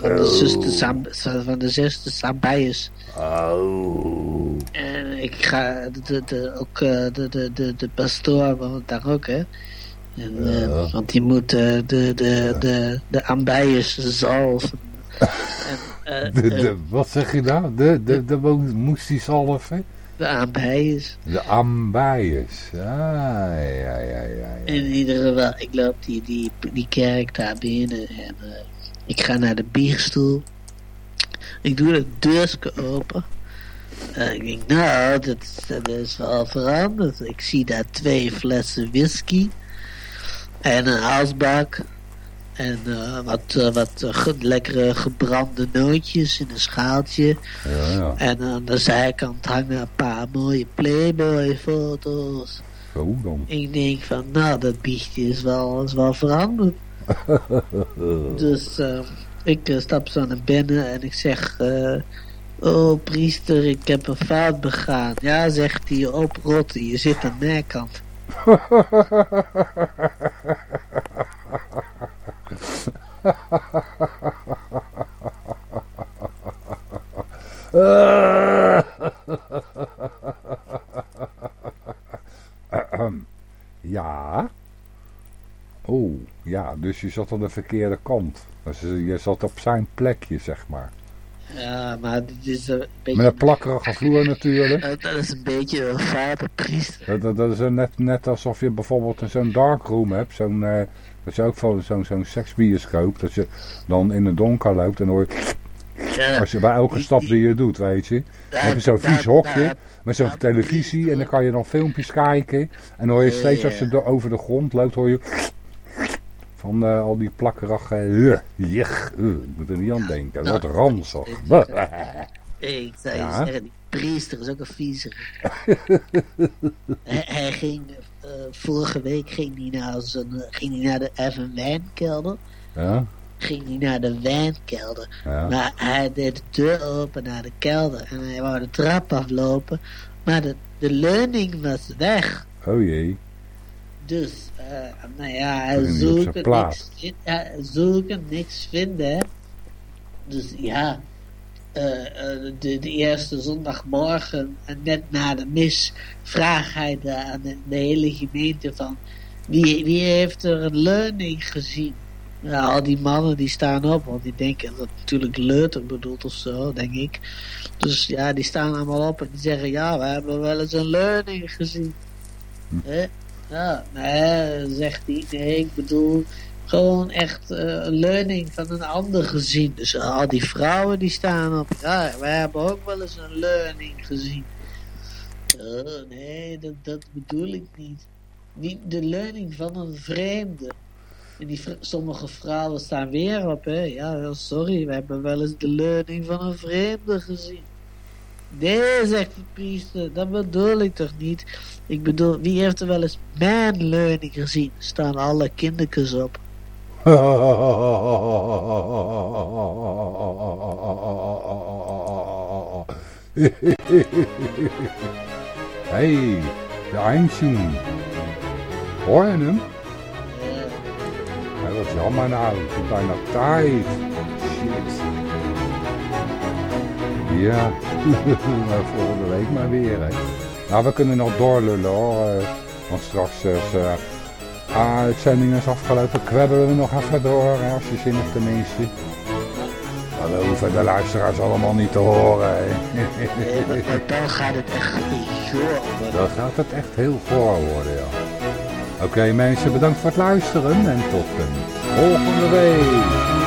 Eh, van, de zuster Sam, van de zuster Sambijes. Oh. En ik ga de, de, ook eh, de, de, de, de pastoor woont daar ook, hè. En, Ja. Want die moet eh, de, de, de, de Ambijes zalven. en, eh, De, de, wat zeg je nou? De, de, de, mo- moest die zalven? de Ambijes. De ambijes. Ah, ja, ja, ja, ja. In ieder geval, ik loop die, die, die kerk daar binnen en eh, ik ga naar de bierstoel. Ik doe het deurtje open. En ik denk, nou, dat, dat is wel veranderd. Ik zie daar twee flessen whisky en een asbak. En eh, wat, eh, wat ge- lekkere gebrande nootjes in een schaaltje. ja, ja. En aan de zijkant hangen een paar mooie Playboy-foto's. Zo dan. Ik denk van, nou, dat biechtje is wel, is wel veranderd. dus eh, ik eh, stap zo naar binnen en ik zeg... eh, oh, priester, ik heb een fout begaan. Ja, zegt hij, oprotten, je zit aan mijn kant. ja. Oh, ja, dus je zat aan de verkeerde kant. Dus je je zat op zijn plekje, zeg maar. Ja, maar dit is een beetje... Met een plakkerige vloer natuurlijk. Eh, dat is een beetje een foute priester. Dat, dat, is net, net alsof je bijvoorbeeld zo'n darkroom hebt. Zo'n, eh, dat is ook van zo'n zo'n seksbioscoop. Dat je dan in het donker loopt en hoor je... Ja, Als je bij elke stap die je doet, weet je. Dan heb je zo'n vies hokje met zo'n televisie en dan kan je dan filmpjes kijken. En dan hoor je steeds als je door- over de grond loopt, hoor je... Van eh, al die plakkerige... Uh, uh, ik moet er niet aan denken. Wat ranzig. Ik zou je Ja. zeggen, die priester is ook een viezer. hij, hij ging, eh, vorige week ging hij naar, zijn, eh, ging hij naar de Evan Wijnkelder. Ja, Ging hij naar de wijnkelder. ja. Maar hij deed de deur open naar de kelder. En hij wou de trap aflopen. Maar de, de leuning was weg. Oh jee. Dus, eh, nou ja, zoeken, niks, ja, zoeken, niks vinden. Dus ja, eh, eh, de, de eerste zondagmorgen, net na de mis, vraagt hij de, aan de, de hele gemeente van, wie, wie heeft er een leuning gezien? Ja, al die mannen die staan op, want die denken dat het natuurlijk Leuter bedoelt of zo, denk ik. Dus ja, die staan allemaal op en die zeggen, ja, we hebben wel eens een leuning gezien. Hè? Ja, nee, zegt hij. Nee, ik bedoel gewoon echt eh, een leuning van een ander gezien. Dus al die vrouwen die staan op. Ja, wij hebben ook wel eens een leuning gezien. Oh, nee, dat, dat bedoel ik niet. Niet de leuning van een vreemde. En die sommige vrouwen staan weer op, hè. Ja, sorry, we hebben wel eens de leuning van een vreemde gezien. Nee, zegt de priester, dat bedoel ik toch niet. Ik bedoel, wie heeft er wel eens mijn leuning gezien? Staan alle kindertjes op. hey, de Einstein. Hoor je hem? Hij was jammer nou, het is bijna tijd. Shit. Ja, maar volgende week maar weer. Hè. Nou, we kunnen nog doorlullen hoor. eh, Want straks is eh ah, uitzending is afgelopen. Kwebben we nog even door, hè, als je zin hebt tenminste. dat hoeven de luisteraars allemaal niet te horen. Nee, want dan gaat het echt goor worden. Dan gaat het echt heel goor worden, ja. Oké mensen, bedankt voor het luisteren en tot een volgende week.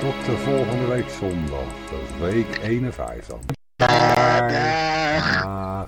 Tot de volgende week zondag. Week 51. Bye. Dag. Dag.